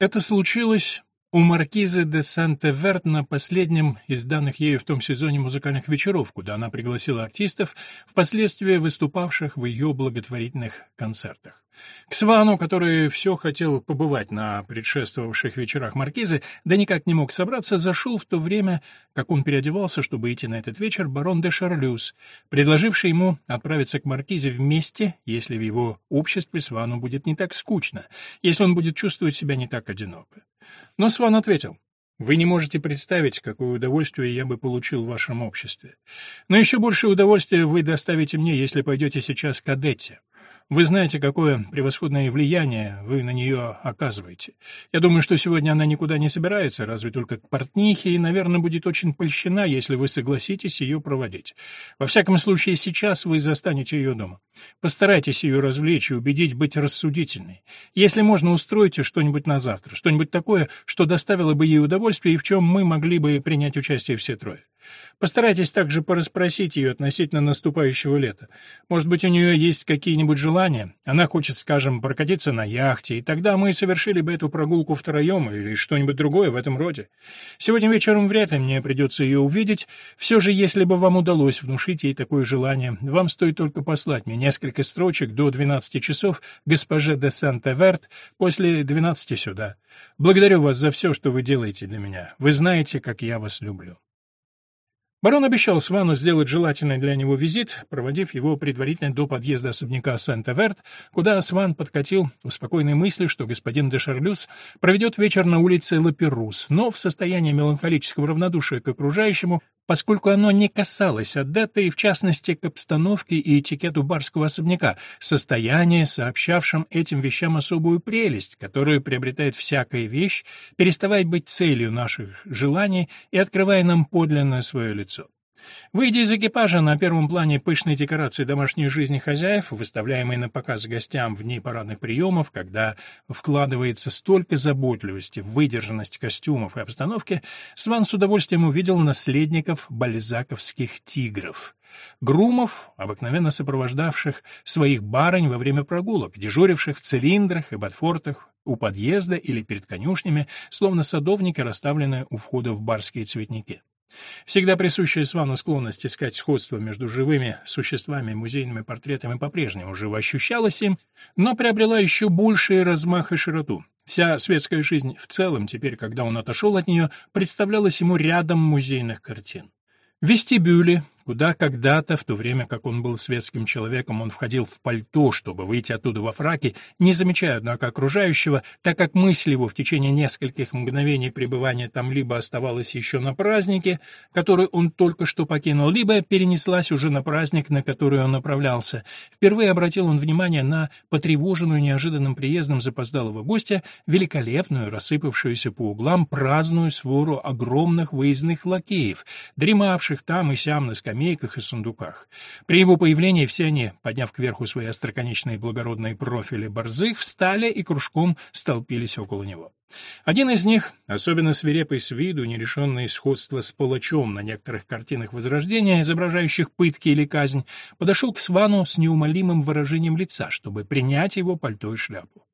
Это случилось у маркизы де Санте-Верт на последнем из данных ею в том сезоне музыкальных вечеров, куда она пригласила артистов, впоследствии выступавших в ее благотворительных концертах. К Свану, который все хотел побывать на предшествовавших вечерах маркизы, да никак не мог собраться, зашел в то время, как он переодевался, чтобы идти на этот вечер, барон де Шарлюз, предложивший ему отправиться к маркизе вместе, если в его обществе Свану будет не так скучно, если он будет чувствовать себя не так одиноко. Но Сван ответил, вы не можете представить, какое удовольствие я бы получил в вашем обществе. Но еще больше удовольствия вы доставите мне, если пойдете сейчас к Адетте. Вы знаете, какое превосходное влияние вы на нее оказываете. Я думаю, что сегодня она никуда не собирается, разве только к портнихе, и, наверное, будет очень польщена, если вы согласитесь ее проводить. Во всяком случае, сейчас вы застанете ее дома. Постарайтесь ее развлечь и убедить быть рассудительной. Если можно, устройте что-нибудь на завтра, что-нибудь такое, что доставило бы ей удовольствие и в чем мы могли бы принять участие все трое. Постарайтесь также порасспросить ее относительно наступающего лета. Может быть, у нее есть какие-нибудь желания? Она хочет, скажем, прокатиться на яхте, и тогда мы совершили бы эту прогулку втроем или что-нибудь другое в этом роде. Сегодня вечером вряд ли мне придется ее увидеть. Все же, если бы вам удалось внушить ей такое желание, вам стоит только послать мне несколько строчек до 12 часов госпоже де Санта-Верт, после 12 сюда. Благодарю вас за все, что вы делаете для меня. Вы знаете, как я вас люблю. Барон обещал Свану сделать желательный для него визит, проводив его предварительно до подъезда особняка Сент-Эверт, куда Сван подкатил в спокойной мысли, что господин де Шарлюз проведет вечер на улице Лаперус, но в состоянии меланхолического равнодушия к окружающему, поскольку оно не касалось Адетты и, в частности, к обстановке и этикету барского особняка, состояние, сообщавшим этим вещам особую прелесть, которую приобретает всякая вещь, переставая быть целью наших желаний и открывая нам подлинное свое лицо. Выйдя из экипажа, на первом плане пышной декорации домашней жизни хозяев, выставляемой на показ гостям в дни парадных приемов, когда вкладывается столько заботливости в выдержанность костюмов и обстановки, Сван с удовольствием увидел наследников бальзаковских тигров. Грумов, обыкновенно сопровождавших своих барынь во время прогулок, дежуривших в цилиндрах и ботфортах у подъезда или перед конюшнями, словно садовники, расставленные у входа в барские цветники. Всегда присущая Свану склонность искать сходство между живыми существами и музейными портретами по-прежнему живо ощущалась им, но приобрела еще больший размах и широту. Вся светская жизнь в целом, теперь, когда он отошел от нее, представлялась ему рядом музейных картин. В вестибюле, куда когда-то, в то время как он был светским человеком, он входил в пальто, чтобы выйти оттуда во фраке, не замечая, однако, окружающего, так как мысль его в течение нескольких мгновений пребывания там либо оставалась еще на празднике, который он только что покинул, либо перенеслась уже на праздник, на который он направлялся. Впервые обратил он внимание на потревоженную неожиданным приездом запоздалого гостя, великолепную, рассыпавшуюся по углам праздную свору огромных выездных лакеев, дремавших там и сям на скамейке, скамейках и сундуках. При его появлении все они, подняв кверху свои остроконечные благородные профили борзых, встали и кружком столпились около него. Один из них, особенно свирепый с виду, не лишенный сходства с палачом на некоторых картинах Возрождения, изображающих пытки или казнь, подошел к Свану с неумолимым выражением лица, чтобы принять его пальто и шляпу.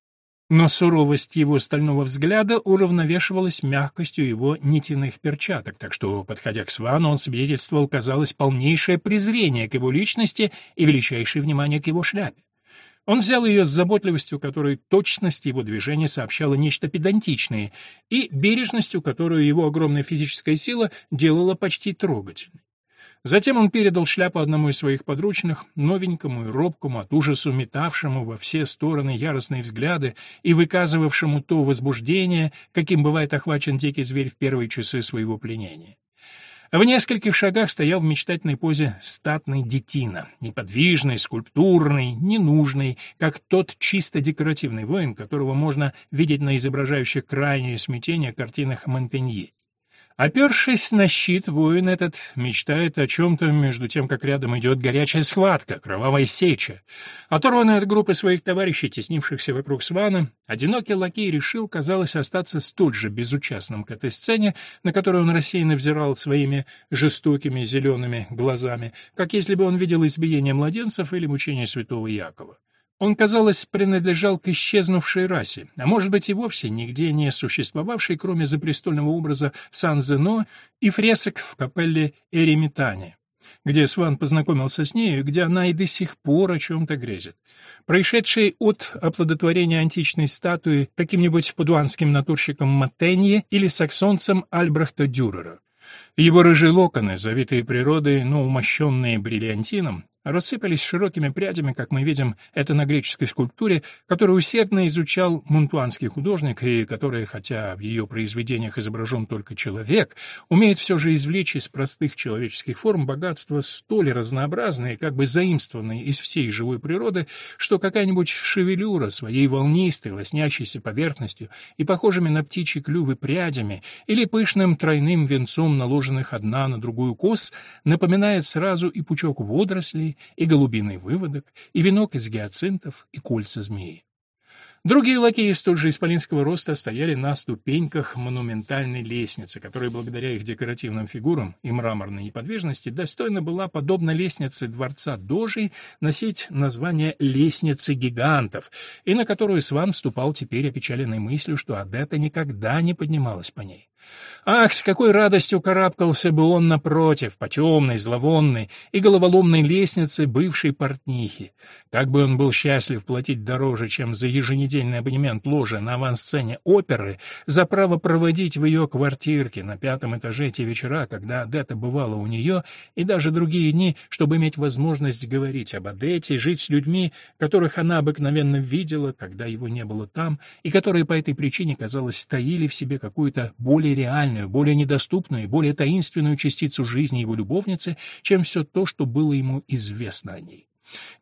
Но суровость его стального взгляда уравновешивалась мягкостью его нитяных перчаток, так что, подходя к Свану, он свидетельствовал, казалось, полнейшее презрение к его личности и величайшее внимание к его шляпе. Он взял ее с заботливостью, которой точность его движения сообщала нечто педантичное, и бережностью, которую его огромная физическая сила делала почти трогательной. Затем он передал шляпу одному из своих подручных, новенькому и робкому, от ужасу метавшему во все стороны яростные взгляды и выказывавшему то возбуждение, каким бывает охвачен дикий зверь в первые часы своего пленения. В нескольких шагах стоял в мечтательной позе статный детина, неподвижный, скульптурный, ненужный, как тот чисто декоративный воин, которого можно видеть на изображающих крайнее смятение картинах Монпеньи. Опершись на щит, воин этот мечтает о чем-то, между тем, как рядом идет горячая схватка, кровавая сеча. Оторванный от группы своих товарищей, теснившихся вокруг свана, одинокий лакей решил, казалось, остаться столь же безучастным к этой сцене, на которую он рассеянно взирал своими жестокими зелеными глазами, как если бы он видел избиение младенцев или мучение святого Якова. Он, казалось, принадлежал к исчезнувшей расе, а может быть и вовсе нигде не существовавшей, кроме запрестольного образа Сан-Зено и фресок в капелле Эремитане, где Сван познакомился с нею, где она и до сих пор о чем-то грезит. Происшедший от оплодотворения античной статуи каким-нибудь падуанским натурщиком Матенье или саксонцем Альбрехта Дюрера. Его рыжие локоны, завитые природой, но умощенные бриллиантином, рассыпались широкими прядями, как мы видим это на греческой скульптуре, которую усердно изучал мунтуанский художник и который, хотя в ее произведениях изображен только человек, умеет все же извлечь из простых человеческих форм богатства столь разнообразные, как бы заимствованные из всей живой природы, что какая-нибудь шевелюра своей волнистой, лоснящейся поверхностью и похожими на птичьи клювы прядями или пышным тройным венцом наложенных одна на другую кос напоминает сразу и пучок водорослей, и голубиный выводок, и венок из гиацинтов, и кольца змеи. Другие лакеи столь же исполинского роста стояли на ступеньках монументальной лестницы, которая благодаря их декоративным фигурам и мраморной неподвижности достойна была, подобно лестнице дворца Дожей, носить название «лестницы гигантов», и на которую Сван вступал теперь опечаленной мыслью, что Адетта никогда не поднималась по ней. Ах, с какой радостью карабкался бы он напротив, по темной, зловонной и головоломной лестнице бывшей портнихи. Как бы он был счастлив платить дороже, чем за еженедельный абонемент ложи на авансцене оперы, за право проводить в ее квартирке на пятом этаже те вечера, когда Адетта бывала у нее, и даже другие дни, чтобы иметь возможность говорить об Адетте, жить с людьми, которых она обыкновенно видела, когда его не было там, и которые по этой причине, казалось, стоили в себе какую-то более реальную, более недоступную, более таинственную частицу жизни его любовницы, чем все то, что было ему известно о ней.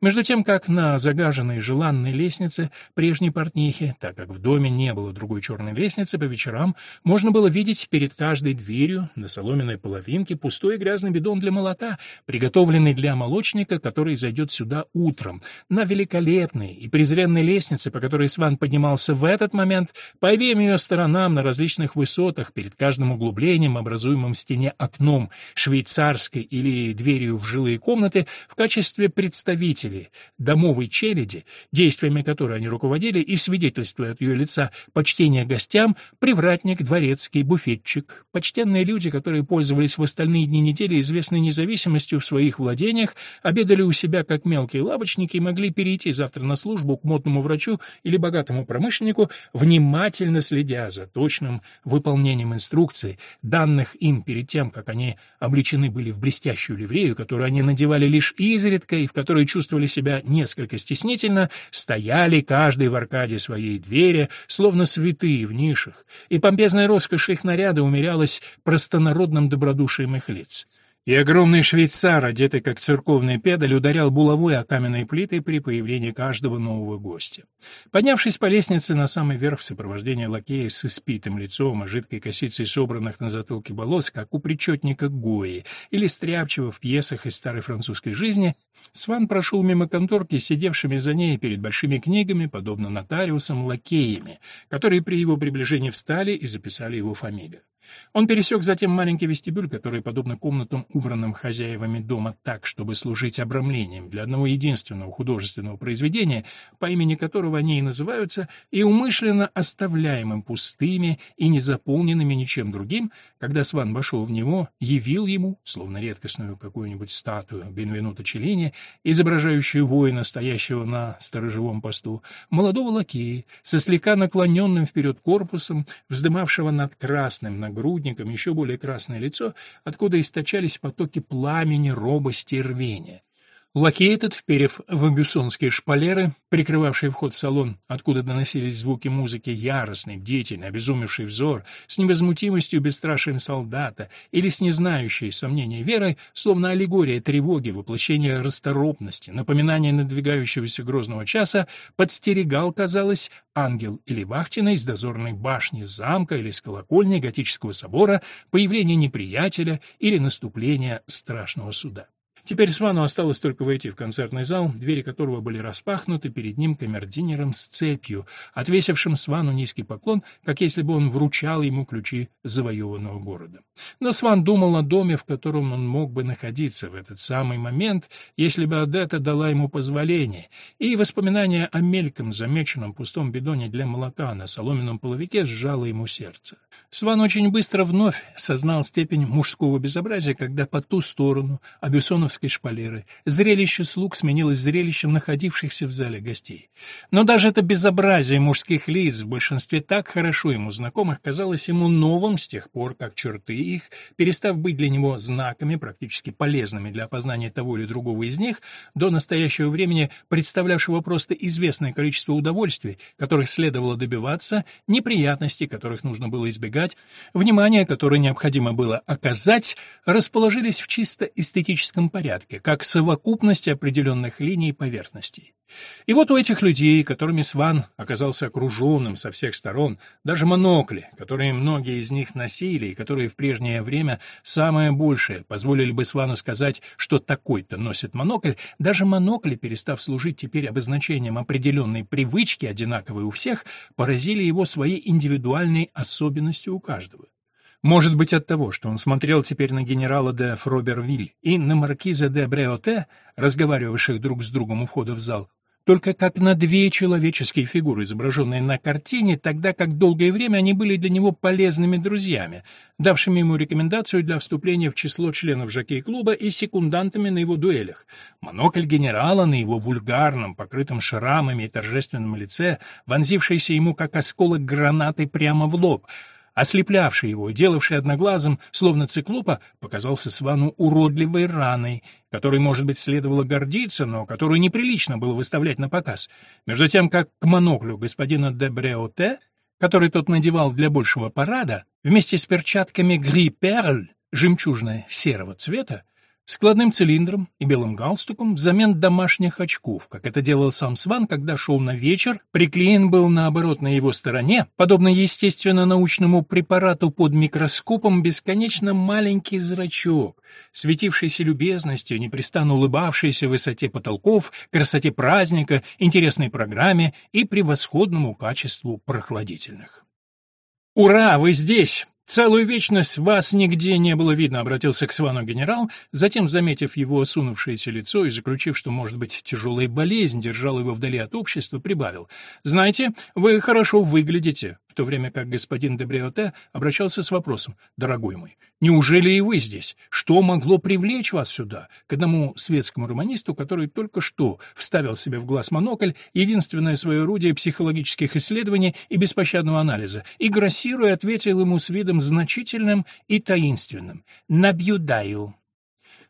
Между тем, как на загаженной желанной лестнице прежней портнихи, так как в доме не было другой черной лестницы, по вечерам можно было видеть перед каждой дверью на соломенной половинке пустой грязный бидон для молока, приготовленный для молочника, который зайдет сюда утром, на великолепной и презренной лестнице, по которой Сван поднимался в этот момент, по обеим ее сторонам на различных высотах, перед каждым углублением, образуемым в стене окном, швейцарской или дверью в жилые комнаты, в качестве представителя представители домовой челяди, действиями которой они руководили, и свидетельствуя от ее лица почтение гостям, привратник, дворецкий, буфетчик, почтенные люди, которые пользовались в остальные дни недели известной независимостью в своих владениях, обедали у себя как мелкие лавочники и могли перейти завтра на службу к модному врачу или богатому промышленнику, внимательно следя за точным выполнением инструкций, данных им перед тем, как они облечены были в блестящую ливрею, которую они надевали лишь изредка и в которой которые чувствовали себя несколько стеснительно, стояли каждый в аркаде своей двери, словно святые в нишах, и помпезная роскошь их наряда умерялась простонародным добродушием их лиц и огромный швейцар, одетый как церковный педаль, ударял булавой о каменные плиты при появлении каждого нового гостя. Поднявшись по лестнице на самый верх в сопровождении лакея с испитым лицом и жидкой косицей собранных на затылке волос, как у причетника Гои или стряпчего в пьесах из старой французской жизни, Сван прошел мимо конторки, сидевшими за ней перед большими книгами, подобно нотариусам, лакеями, которые при его приближении встали и записали его фамилию. Он пересек затем маленький вестибюль, который, подобно комнатам, убранным хозяевами дома так, чтобы служить обрамлением для одного единственного художественного произведения, по имени которого они и называются, и умышленно оставляемым пустыми и незаполненными ничем другим, когда Сван вошел в него, явил ему, словно редкостную какую-нибудь статую Бенвенута Челлини, изображающую воина, стоящего на сторожевом посту, молодого лакея, со слегка наклоненным вперед корпусом, вздымавшего над красным на нагрудником, еще более красное лицо, откуда источались потоки пламени, робости и рвения. Лакей этот, вперев в бюссонские шпалеры, прикрывавшие вход в салон, откуда доносились звуки музыки, яростный, бдительный, обезумевший взор, с невозмутимостью бесстрашием солдата или с незнающей сомнений верой, словно аллегория тревоги, воплощение расторопности, напоминание надвигающегося грозного часа, подстерегал, казалось, ангел или вахтина из дозорной башни замка или с колокольни готического собора, появление неприятеля или наступление страшного суда. Теперь Свану осталось только войти в концертный зал, двери которого были распахнуты перед ним камердинером с цепью, отвесившим Свану низкий поклон, как если бы он вручал ему ключи завоеванного города. Но Сван думал о доме, в котором он мог бы находиться в этот самый момент, если бы Адетта дала ему позволение, и воспоминание о мельком замеченном пустом бидоне для молока на соломенном половике сжало ему сердце. Сван очень быстро вновь сознал степень мужского безобразия, когда по ту сторону абюсоновской шпалеры зрелище слуг сменилось зрелищем находившихся в зале гостей. Но даже это безобразие мужских лиц, в большинстве так хорошо ему знакомых, казалось ему новым с тех пор, как черты их, перестав быть для него знаками, практически полезными для опознания того или другого из них, до настоящего времени представлявшего просто известное количество удовольствий, которых следовало добиваться, неприятностей, которых нужно было избегать, внимание, которое необходимо было оказать, расположились в чисто эстетическом порядке, как совокупность определенных линий и поверхностей. И вот у этих людей, которыми Сван оказался окруженным со всех сторон, даже монокли, которые многие из них носили и которые в прежнее время самое большее позволили бы Свану сказать, что такой-то носит монокль, даже монокли, перестав служить теперь обозначением определенной привычки, одинаковой у всех, поразили его своей индивидуальной особенностью у каждого. Может быть, от того, что он смотрел теперь на генерала де Фробервиль и на маркиза де Бреоте, разговаривавших друг с другом у входа в зал, только как на две человеческие фигуры, изображенные на картине, тогда как долгое время они были для него полезными друзьями, давшими ему рекомендацию для вступления в число членов жокей-клуба и секундантами на его дуэлях. Монокль генерала на его вульгарном, покрытом шрамами и торжественном лице, вонзившийся ему как осколок гранаты прямо в лоб — ослеплявший его, делавший одноглазым, словно циклопа, показался Свану уродливой раной, которой, может быть, следовало гордиться, но которую неприлично было выставлять на показ. Между тем, как к моноклю господина де Бреоте, который тот надевал для большего парада, вместе с перчатками гри-перль, жемчужно-серого цвета, складным цилиндром и белым галстуком взамен домашних очков, как это делал сам Сван, когда шел на вечер, приклеен был наоборот на его стороне, подобно естественно-научному препарату под микроскопом, бесконечно маленький зрачок, светившийся любезностью, непрестанно улыбавшийся высоте потолков, красоте праздника, интересной программе и превосходному качеству прохладительных. «Ура, вы здесь!» «Целую вечность вас нигде не было видно», — обратился к Свану генерал, затем, заметив его осунувшееся лицо и заключив, что, может быть, тяжелая болезнь держала его вдали от общества, прибавил. «Знаете, вы хорошо выглядите в то время как господин де Бриоте обращался с вопросом «Дорогой мой, неужели и вы здесь? Что могло привлечь вас сюда?» к одному светскому романисту, который только что вставил себе в глаз монокль, единственное свое орудие психологических исследований и беспощадного анализа, и, грассируя, ответил ему с видом значительным и таинственным «Наблюдаю».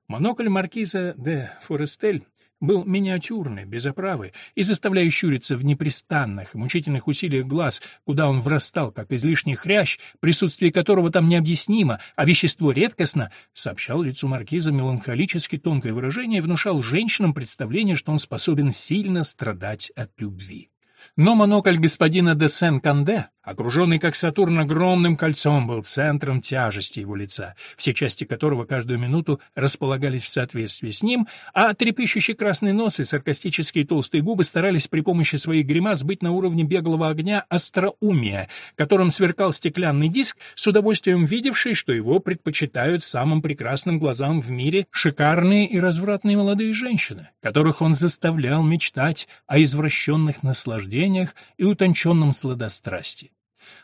Монокль маркиза де Форестель был миниатюрный, без оправы, и заставляя щуриться в непрестанных мучительных усилиях глаз, куда он врастал, как излишний хрящ, присутствие которого там необъяснимо, а вещество редкостно, сообщал лицу маркиза меланхолически тонкое выражение и внушал женщинам представление, что он способен сильно страдать от любви. Но монокль господина де Сен-Канде, окруженный как Сатурн огромным кольцом, был центром тяжести его лица, все части которого каждую минуту располагались в соответствии с ним, а трепещущий красный нос и саркастические толстые губы старались при помощи своих гримас быть на уровне беглого огня остроумия, которым сверкал стеклянный диск, с удовольствием видевший, что его предпочитают самым прекрасным глазам в мире шикарные и развратные молодые женщины, которых он заставлял мечтать о извращенных наслаждениях, и утонченном сладострастии.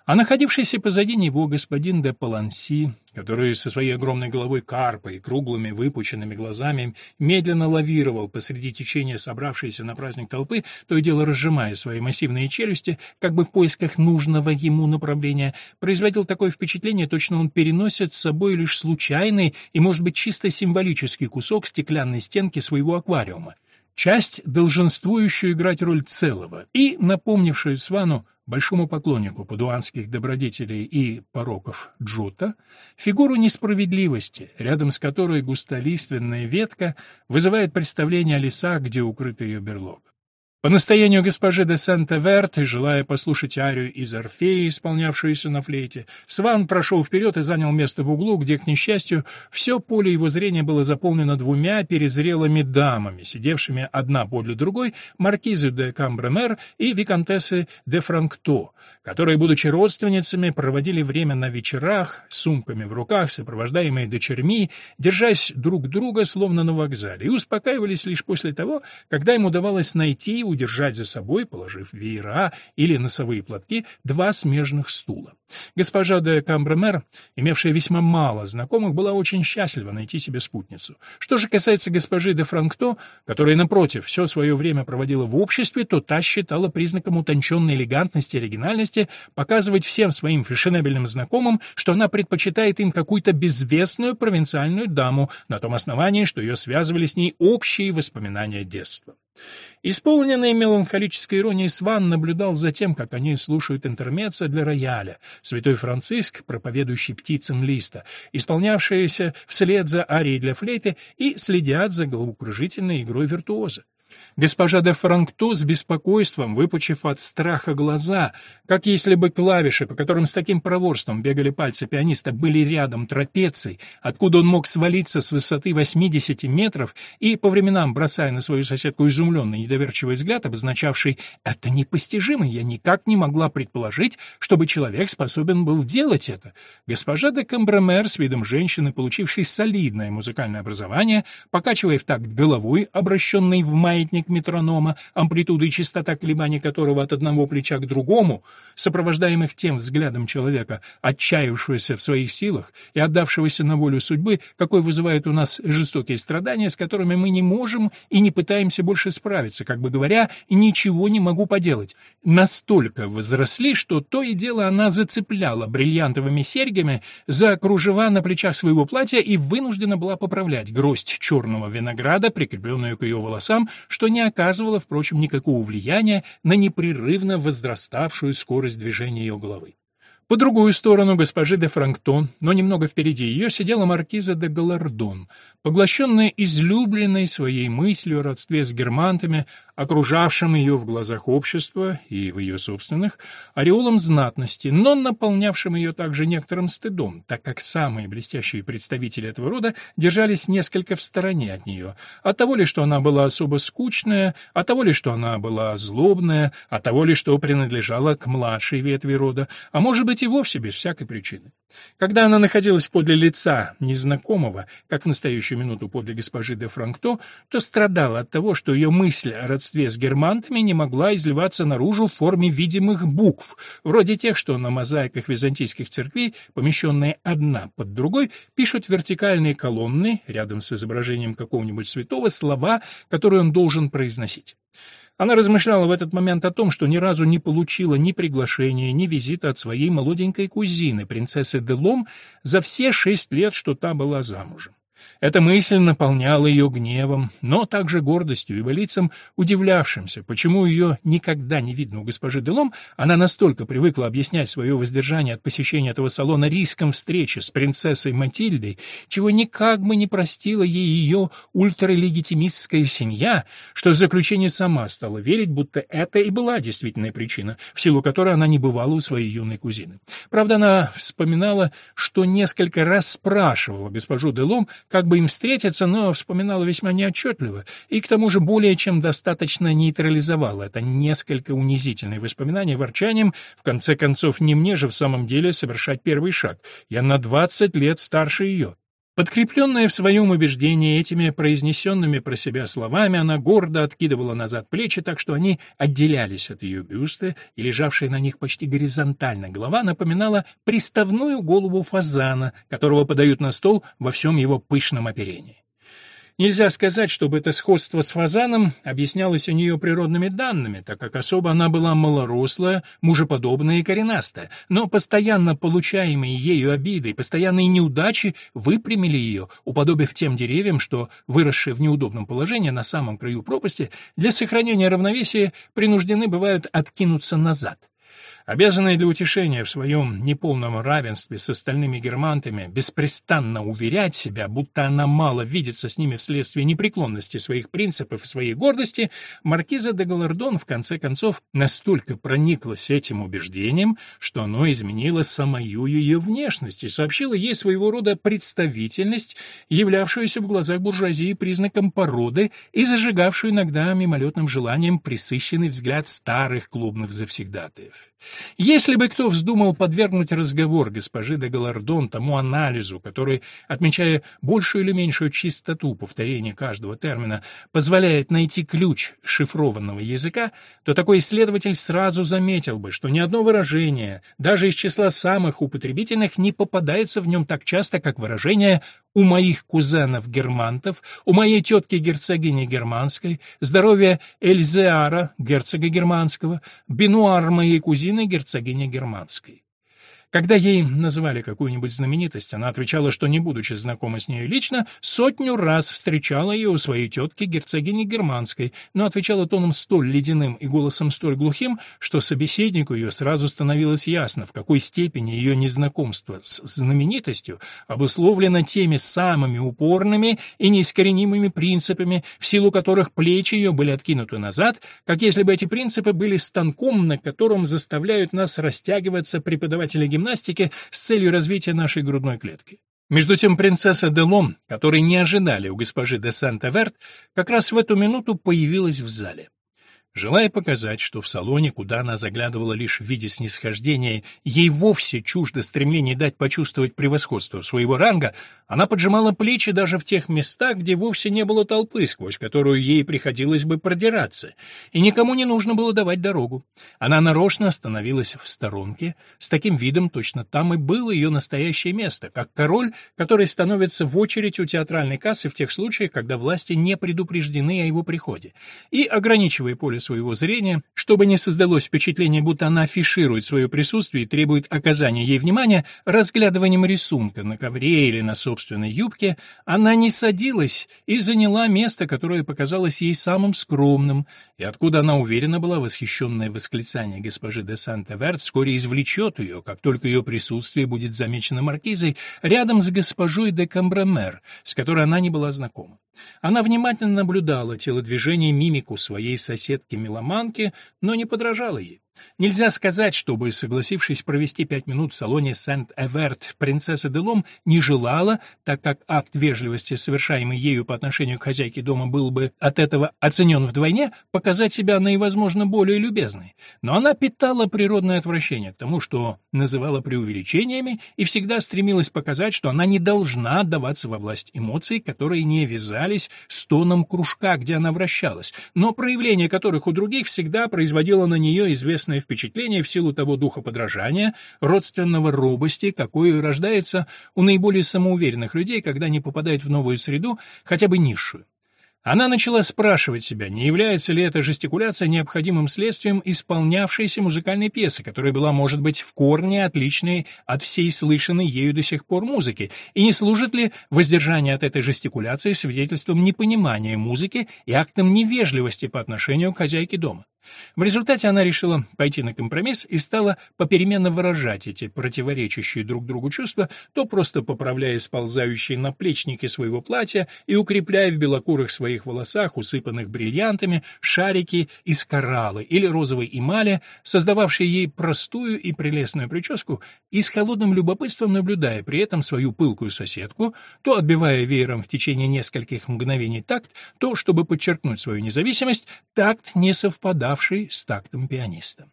А находившийся позади него господин де Паланси, который со своей огромной головой карпа и круглыми выпученными глазами медленно лавировал посреди течения собравшейся на праздник толпы, то и дело разжимая свои массивные челюсти, как бы в поисках нужного ему направления, производил такое впечатление, точно он переносит с собой лишь случайный и, может быть, чисто символический кусок стеклянной стенки своего аквариума. Часть, долженствующую играть роль целого, и напомнившую Свану, большому поклоннику падуанских добродетелей и пороков Джута, фигуру несправедливости, рядом с которой густолиственная ветка вызывает представление о лесах, где укрыт ее берлог. По настоянию госпожи де Санта-Верт, желая послушать арию из Орфея, исполнявшуюся на флейте, Сван прошел вперед и занял место в углу, где, к несчастью, все поле его зрения было заполнено двумя перезрелыми дамами, сидевшими одна подле другой, маркизы де Камбремер и виконтессы де Франкто, которые, будучи родственницами, проводили время на вечерах, с сумками в руках, сопровождаемые дочерьми, держась друг друга, словно на вокзале, и успокаивались лишь после того, когда им удавалось найти удержать за собой, положив веера или носовые платки, два смежных стула. Госпожа де Камбремер, имевшая весьма мало знакомых, была очень счастлива найти себе спутницу. Что же касается госпожи де Франкто, которая, напротив, все свое время проводила в обществе, то та считала признаком утонченной элегантности и оригинальности показывать всем своим фешенебельным знакомым, что она предпочитает им какую-то безвестную провинциальную даму на том основании, что ее связывали с ней общие воспоминания детства. Исполненный меланхолической иронией Сван наблюдал за тем, как они слушают интермеца для рояля, святой Франциск, проповедующий птицам листа, исполнявшиеся вслед за арией для флейты и следят за головокружительной игрой виртуоза. Госпожа де Франкто с беспокойством, выпучив от страха глаза, как если бы клавиши, по которым с таким проворством бегали пальцы пианиста, были рядом трапецией, откуда он мог свалиться с высоты 80 метров и, по временам бросая на свою соседку изумленный недоверчивый взгляд, обозначавший «это непостижимо, я никак не могла предположить, чтобы человек способен был делать это». Госпожа де Камбромер с видом женщины, получившей солидное музыкальное образование, покачивая в такт головой, обращенной в маятник, маятник метронома, амплитуда и частота колебаний которого от одного плеча к другому, сопровождаемых тем взглядом человека, отчаявшегося в своих силах и отдавшегося на волю судьбы, какой вызывает у нас жестокие страдания, с которыми мы не можем и не пытаемся больше справиться, как бы говоря, ничего не могу поделать. Настолько возросли, что то и дело она зацепляла бриллиантовыми серьгами за кружева на плечах своего платья и вынуждена была поправлять гроздь черного винограда, прикрепленную к ее волосам, что не оказывало, впрочем, никакого влияния на непрерывно возраставшую скорость движения ее головы. По другую сторону госпожи де Франктон, но немного впереди ее, сидела маркиза де Галардон, поглощенная излюбленной своей мыслью о родстве с германтами, окружавшим ее в глазах общества и в ее собственных, ореолом знатности, но наполнявшим ее также некоторым стыдом, так как самые блестящие представители этого рода держались несколько в стороне от нее, от того ли, что она была особо скучная, от того ли, что она была злобная, от того ли, что принадлежала к младшей ветви рода, а может быть и вовсе без всякой причины. Когда она находилась подле лица незнакомого, как в настоящую минуту подле госпожи де Франкто, то страдала от того, что ее мысль о родстве с германтами не могла изливаться наружу в форме видимых букв, вроде тех, что на мозаиках византийских церквей, помещенные одна под другой, пишут вертикальные колонны, рядом с изображением какого-нибудь святого, слова, которые он должен произносить. Она размышляла в этот момент о том, что ни разу не получила ни приглашения, ни визита от своей молоденькой кузины, принцессы Делом, за все шесть лет, что та была замужем. Эта мысль наполняла ее гневом, но также гордостью, ибо лицам, удивлявшимся, почему ее никогда не видно у госпожи Делом, она настолько привыкла объяснять свое воздержание от посещения этого салона риском встречи с принцессой Матильдой, чего никак бы не простила ей ее ультралегитимистская семья, что в заключение сама стала верить, будто это и была действительная причина, в силу которой она не бывала у своей юной кузины. Правда, она вспоминала, что несколько раз спрашивала госпожу Делом, как бы им встретиться, но вспоминала весьма неотчетливо, и к тому же более чем достаточно нейтрализовала это несколько унизительное воспоминание ворчанием, в конце концов, не мне же в самом деле совершать первый шаг. Я на двадцать лет старше ее. Подкрепленная в своем убеждении этими произнесенными про себя словами, она гордо откидывала назад плечи, так что они отделялись от ее бюста, и лежавшая на них почти горизонтально голова напоминала приставную голову фазана, которого подают на стол во всем его пышном оперении. Нельзя сказать, чтобы это сходство с фазаном объяснялось у нее природными данными, так как особо она была малорослая, мужеподобная и коренастая, но постоянно получаемые ею обиды и постоянные неудачи выпрямили ее, уподобив тем деревьям, что, выросшие в неудобном положении на самом краю пропасти, для сохранения равновесия принуждены бывают откинуться назад. Обязанная для утешения в своем неполном равенстве с остальными германтами, беспрестанно уверять себя, будто она мало видится с ними вследствие непреклонности своих принципов и своей гордости, маркиза де Галардон в конце концов настолько прониклась этим убеждением, что оно изменило самую ее внешность и сообщило ей своего рода представительность, являвшуюся в глазах буржуазии признаком породы и зажигавшую иногда мимолетным желанием присыщенный взгляд старых клубных завсегдатаев. Если бы кто вздумал подвергнуть разговор госпожи де Галардон тому анализу, который, отмечая большую или меньшую чистоту повторения каждого термина, позволяет найти ключ шифрованного языка, то такой исследователь сразу заметил бы, что ни одно выражение, даже из числа самых употребительных, не попадается в нем так часто, как выражение у моих кузенов-германтов, у моей тетки герцогини Германской, здоровье Эльзеара, герцога Германского, бинуар моей кузины герцогини Германской. Когда ей называли какую-нибудь знаменитость, она отвечала, что, не будучи знакома с ней лично, сотню раз встречала ее у своей тетки, герцогини Германской, но отвечала тоном столь ледяным и голосом столь глухим, что собеседнику ее сразу становилось ясно, в какой степени ее незнакомство с знаменитостью обусловлено теми самыми упорными и неискоренимыми принципами, в силу которых плечи ее были откинуты назад, как если бы эти принципы были станком, на котором заставляют нас растягиваться преподаватели гимнастики, гимнастики с целью развития нашей грудной клетки. Между тем принцесса Делон, которой не ожидали у госпожи де Санта-Верт, как раз в эту минуту появилась в зале. Желая показать, что в салоне, куда она заглядывала лишь в виде снисхождения, ей вовсе чуждо стремление дать почувствовать превосходство своего ранга, она поджимала плечи даже в тех местах, где вовсе не было толпы, сквозь которую ей приходилось бы продираться, и никому не нужно было давать дорогу. Она нарочно остановилась в сторонке, с таким видом точно там и было ее настоящее место, как король, который становится в очередь у театральной кассы в тех случаях, когда власти не предупреждены о его приходе, и, ограничивая поле своего зрения, чтобы не создалось впечатление, будто она афиширует свое присутствие и требует оказания ей внимания, разглядыванием рисунка на ковре или на собственной юбке, она не садилась и заняла место, которое показалось ей самым скромным, и откуда она уверена была, восхищенное восклицание госпожи де Санта-Верт вскоре извлечет ее, как только ее присутствие будет замечено маркизой, рядом с госпожой де Камбрамер, с которой она не была знакома. Она внимательно наблюдала телодвижение мимику своей соседки-меломанки, но не подражала ей. Нельзя сказать, чтобы, согласившись провести пять минут в салоне Сент-Эверт, принцесса Делом не желала, так как акт вежливости, совершаемый ею по отношению к хозяйке дома, был бы от этого оценен вдвойне, показать себя наивозможно более любезной. Но она питала природное отвращение к тому, что называла преувеличениями, и всегда стремилась показать, что она не должна отдаваться во власть эмоций, которые не вязались с тоном кружка, где она вращалась, но проявление которых у других всегда производило на нее известное ужасное впечатление в силу того духа подражания, родственного робости, какой рождается у наиболее самоуверенных людей, когда они попадают в новую среду, хотя бы низшую. Она начала спрашивать себя, не является ли эта жестикуляция необходимым следствием исполнявшейся музыкальной пьесы, которая была, может быть, в корне отличной от всей слышанной ею до сих пор музыки, и не служит ли воздержание от этой жестикуляции свидетельством непонимания музыки и актом невежливости по отношению к хозяйке дома. В результате она решила пойти на компромисс и стала попеременно выражать эти противоречащие друг другу чувства, то просто поправляя сползающие наплечники своего платья и укрепляя в белокурых своих волосах, усыпанных бриллиантами, шарики из кораллы или розовой эмали, создававшие ей простую и прелестную прическу, и с холодным любопытством наблюдая при этом свою пылкую соседку, то отбивая веером в течение нескольких мгновений такт, то, чтобы подчеркнуть свою независимость, такт не совпадавший совпадавший с тактом пианиста.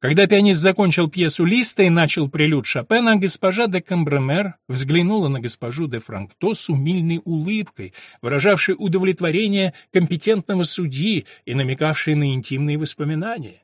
Когда пианист закончил пьесу Листа и начал прелюд Шопена, госпожа де Камбремер взглянула на госпожу де Франкто с умильной улыбкой, выражавшей удовлетворение компетентного судьи и намекавшей на интимные воспоминания.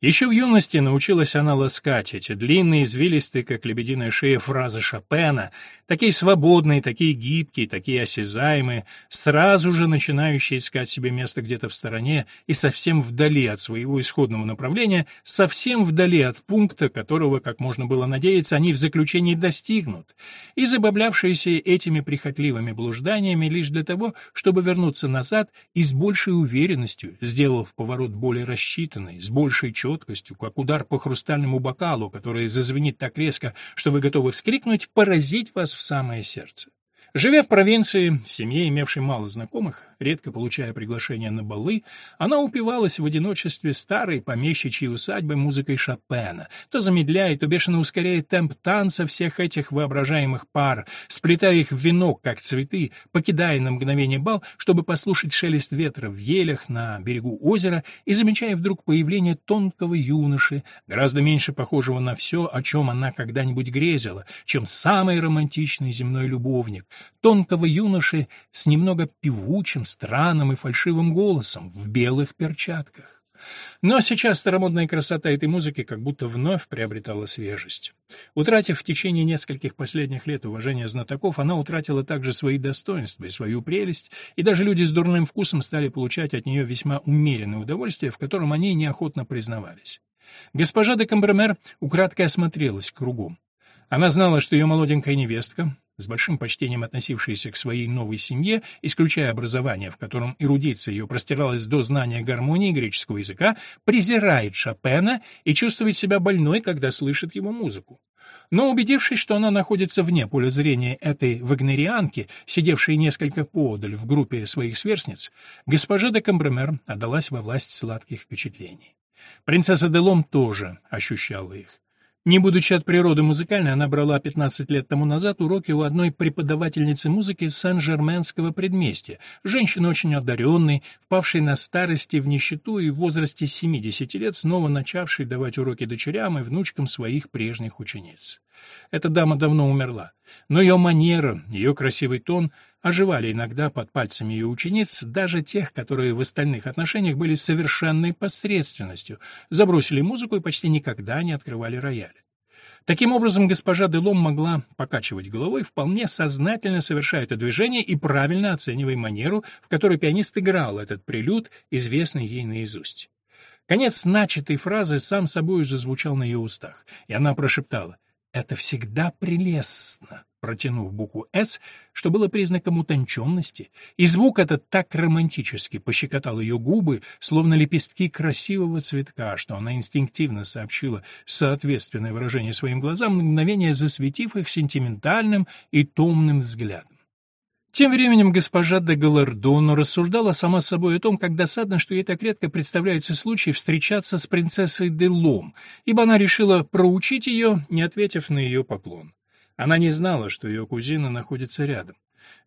Еще в юности научилась она ласкать эти длинные, извилистые, как лебединая шея, фразы Шопена, такие свободные, такие гибкие, такие осязаемые, сразу же начинающие искать себе место где-то в стороне и совсем вдали от своего исходного направления, совсем вдали от пункта, которого, как можно было надеяться, они в заключении достигнут, и забавлявшиеся этими прихотливыми блужданиями лишь для того, чтобы вернуться назад и с большей уверенностью, сделав поворот более рассчитанный, с большей четкостью, как удар по хрустальному бокалу, который зазвенит так резко, что вы готовы вскрикнуть, поразить вас в самое сердце. Живя в провинции, в семье, имевшей мало знакомых, редко получая приглашения на балы, она упивалась в одиночестве старой помещичьей усадьбы музыкой Шопена, то замедляя, то бешено ускоряя темп танца всех этих воображаемых пар, сплетая их в венок, как цветы, покидая на мгновение бал, чтобы послушать шелест ветра в елях на берегу озера и замечая вдруг появление тонкого юноши, гораздо меньше похожего на все, о чем она когда-нибудь грезила, чем самый романтичный земной любовник, тонкого юноши с немного певучим, странным и фальшивым голосом в белых перчатках. Но сейчас старомодная красота этой музыки как будто вновь приобретала свежесть. Утратив в течение нескольких последних лет уважение знатоков, она утратила также свои достоинства и свою прелесть, и даже люди с дурным вкусом стали получать от нее весьма умеренное удовольствие, в котором они неохотно признавались. Госпожа де Камбремер украдкой осмотрелась кругом. Она знала, что ее молоденькая невестка, с большим почтением относившаяся к своей новой семье, исключая образование, в котором эрудиция ее простиралась до знания гармонии греческого языка, презирает Шопена и чувствует себя больной, когда слышит его музыку. Но убедившись, что она находится вне поля зрения этой вагнерианки, сидевшей несколько поодаль в группе своих сверстниц, госпожа де Камбремер отдалась во власть сладких впечатлений. Принцесса Делом тоже ощущала их. Не будучи от природы музыкальной, она брала 15 лет тому назад уроки у одной преподавательницы музыки Сен-Жерменского предместья, женщины очень одаренной, впавшей на старости в нищету и в возрасте 70 лет снова начавшей давать уроки дочерям и внучкам своих прежних учениц. Эта дама давно умерла, но ее манера, ее красивый тон оживали иногда под пальцами ее учениц, даже тех, которые в остальных отношениях были совершенной посредственностью, забросили музыку и почти никогда не открывали рояль. Таким образом, госпожа Делом могла покачивать головой, вполне сознательно совершая это движение и правильно оценивая манеру, в которой пианист играл этот прелюд, известный ей наизусть. Конец начатой фразы сам собой уже звучал на ее устах, и она прошептала «Это всегда прелестно» протянув букву «С», что было признаком утонченности, и звук этот так романтически пощекотал ее губы, словно лепестки красивого цветка, что она инстинктивно сообщила соответственное выражение своим глазам, мгновение засветив их сентиментальным и томным взглядом. Тем временем госпожа де Галардон рассуждала сама собой о том, как досадно, что ей так редко представляется случай встречаться с принцессой де Лом, ибо она решила проучить ее, не ответив на ее поклон. Она не знала, что ее кузина находится рядом.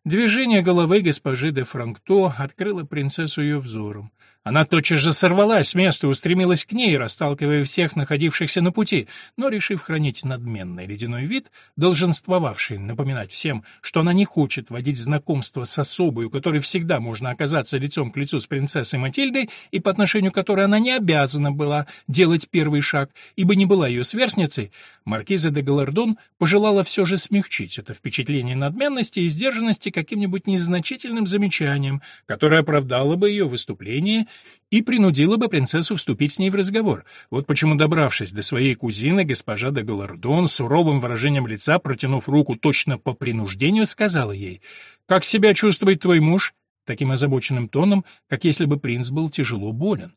Движение головы госпожи де Франкто открыло принцессу ее взором. Она тотчас же сорвалась с места устремилась к ней, расталкивая всех находившихся на пути, но, решив хранить надменный ледяной вид, долженствовавший напоминать всем, что она не хочет водить знакомство с особой, у которой всегда можно оказаться лицом к лицу с принцессой Матильдой, и по отношению к которой она не обязана была делать первый шаг, ибо не была ее сверстницей, маркиза де Галардон пожелала все же смягчить это впечатление надменности и сдержанности каким-нибудь незначительным замечанием, которое оправдало бы ее выступление и принудила бы принцессу вступить с ней в разговор. Вот почему, добравшись до своей кузины, госпожа де Галардон суровым выражением лица, протянув руку точно по принуждению, сказала ей «Как себя чувствует твой муж?» таким озабоченным тоном, как если бы принц был тяжело болен.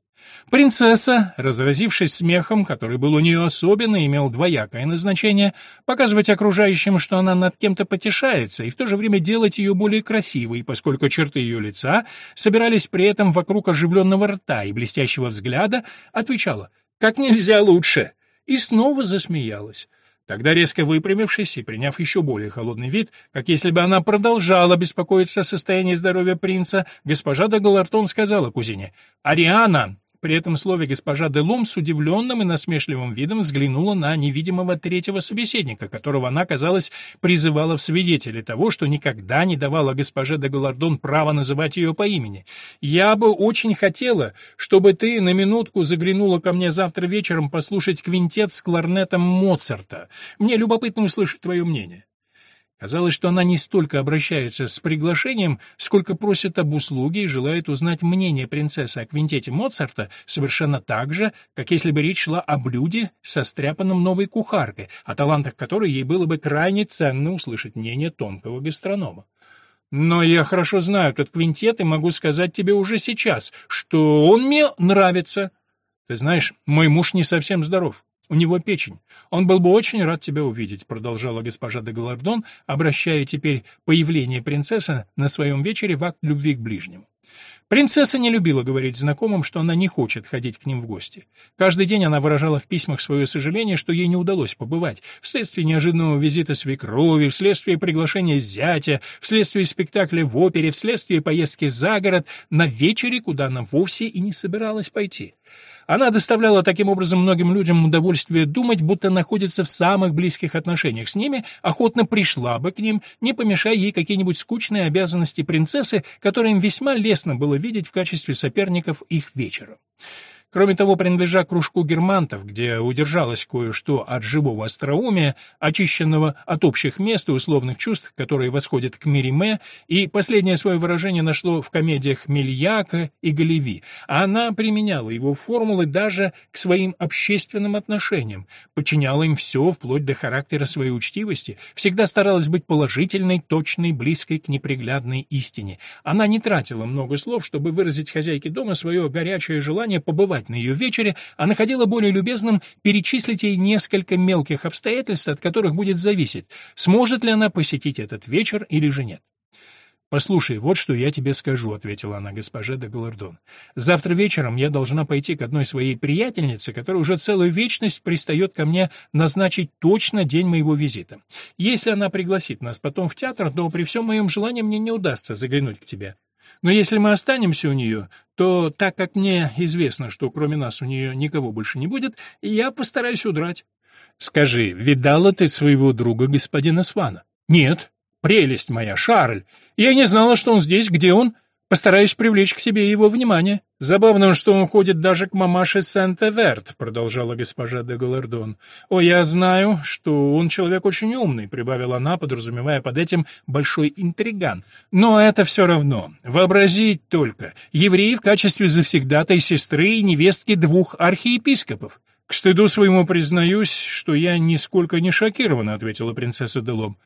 Принцесса, разразившись смехом, который был у нее особенно имел двоякое назначение, показывать окружающим, что она над кем-то потешается, и в то же время делать ее более красивой, поскольку черты ее лица собирались при этом вокруг оживленного рта и блестящего взгляда, отвечала «как нельзя лучше» и снова засмеялась. Тогда, резко выпрямившись и приняв еще более холодный вид, как если бы она продолжала беспокоиться о состоянии здоровья принца, госпожа де Галартон сказала кузине «Ариана, при этом слове госпожа де Лум с удивленным и насмешливым видом взглянула на невидимого третьего собеседника, которого она, казалось, призывала в свидетели того, что никогда не давала госпоже де Галардон права называть ее по имени. «Я бы очень хотела, чтобы ты на минутку заглянула ко мне завтра вечером послушать квинтет с кларнетом Моцарта. Мне любопытно услышать твое мнение». Казалось, что она не столько обращается с приглашением, сколько просит об услуге и желает узнать мнение принцессы о квинтете Моцарта совершенно так же, как если бы речь шла о блюде со стряпанным новой кухаркой, о талантах которой ей было бы крайне ценно услышать мнение тонкого гастронома. Но я хорошо знаю этот квинтет и могу сказать тебе уже сейчас, что он мне нравится. Ты знаешь, мой муж не совсем здоров. У него печень. Он был бы очень рад тебя увидеть, продолжала госпожа де Галардон, обращая теперь появление принцессы на своем вечере в акт любви к ближнему. Принцесса не любила говорить знакомым, что она не хочет ходить к ним в гости. Каждый день она выражала в письмах свое сожаление, что ей не удалось побывать, вследствие неожиданного визита свекрови, вследствие приглашения зятя, вследствие спектакля в опере, вследствие поездки за город, на вечере, куда она вовсе и не собиралась пойти. Она доставляла таким образом многим людям удовольствие думать, будто находится в самых близких отношениях с ними, охотно пришла бы к ним, не помешая ей какие-нибудь скучные обязанности принцессы, которые им весьма лестно было видеть в качестве соперников их вечера. Кроме того, принадлежа кружку германтов, где удержалось кое-что от живого остроумия, очищенного от общих мест и условных чувств, которые восходят к Мириме, и последнее свое выражение нашло в комедиях Мельяка и Галеви, она применяла его формулы даже к своим общественным отношениям, подчиняла им все, вплоть до характера своей учтивости, всегда старалась быть положительной, точной, близкой к неприглядной истине. Она не тратила много слов, чтобы выразить хозяйке дома свое горячее желание побывать побывать на ее вечере, а находила более любезным перечислить ей несколько мелких обстоятельств, от которых будет зависеть, сможет ли она посетить этот вечер или же нет. «Послушай, вот что я тебе скажу», — ответила она госпоже де Галардон. «Завтра вечером я должна пойти к одной своей приятельнице, которая уже целую вечность пристает ко мне назначить точно день моего визита. Если она пригласит нас потом в театр, то при всем моем желании мне не удастся заглянуть к тебе. Но если мы останемся у нее, то, так как мне известно, что кроме нас у нее никого больше не будет, я постараюсь удрать. Скажи, видала ты своего друга господина Свана? Нет. Прелесть моя, Шарль. Я не знала, что он здесь. Где он? Постараюсь привлечь к себе его внимание. Забавно, что он ходит даже к мамаше Сент-Эверт, продолжала госпожа де Галардон. О, я знаю, что он человек очень умный, прибавила она, подразумевая под этим большой интриган. Но это все равно. Вообразить только, еврей в качестве завсегдатой сестры и невестки двух архиепископов. К стыду своему признаюсь, что я нисколько не шокирована, ответила принцесса Делом.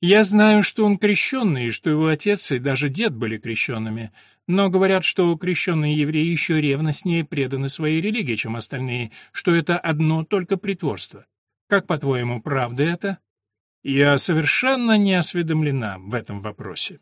Я знаю, что он крещенный, и что его отец и даже дед были крещенными, но говорят, что крещенные евреи еще ревностнее преданы своей религии, чем остальные, что это одно только притворство. Как, по-твоему, правда это? Я совершенно не осведомлена в этом вопросе.